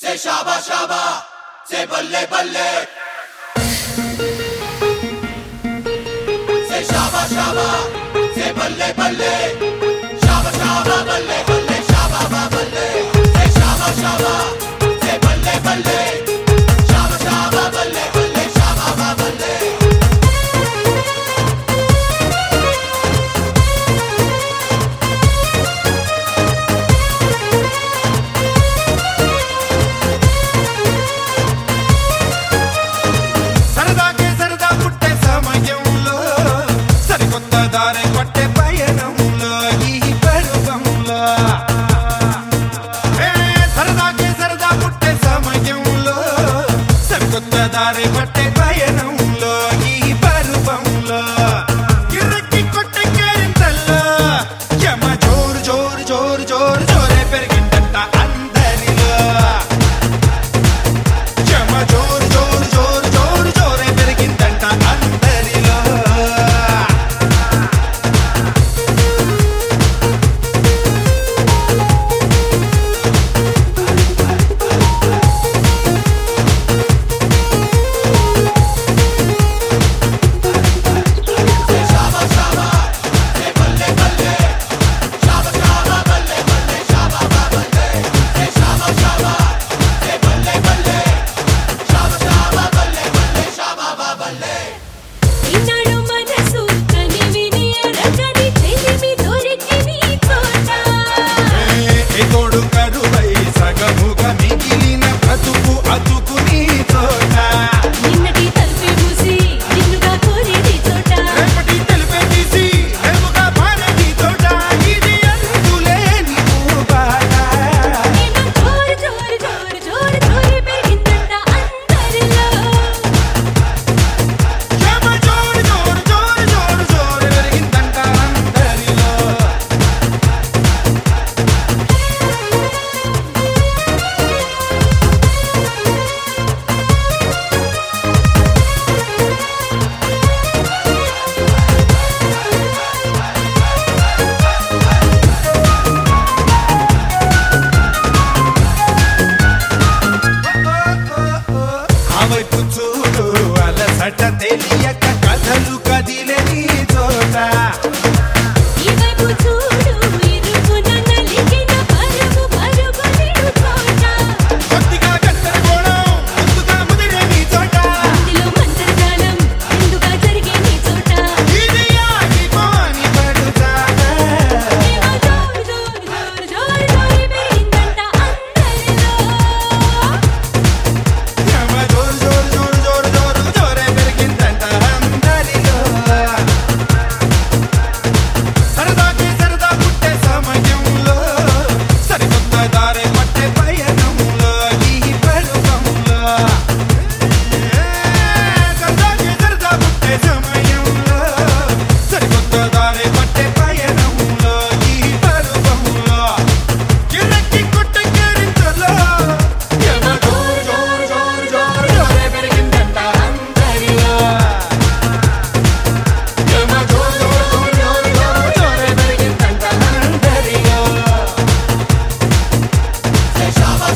Say shaba shaba, say balle balle. Say shaba shaba, De muerte para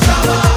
Shabbat.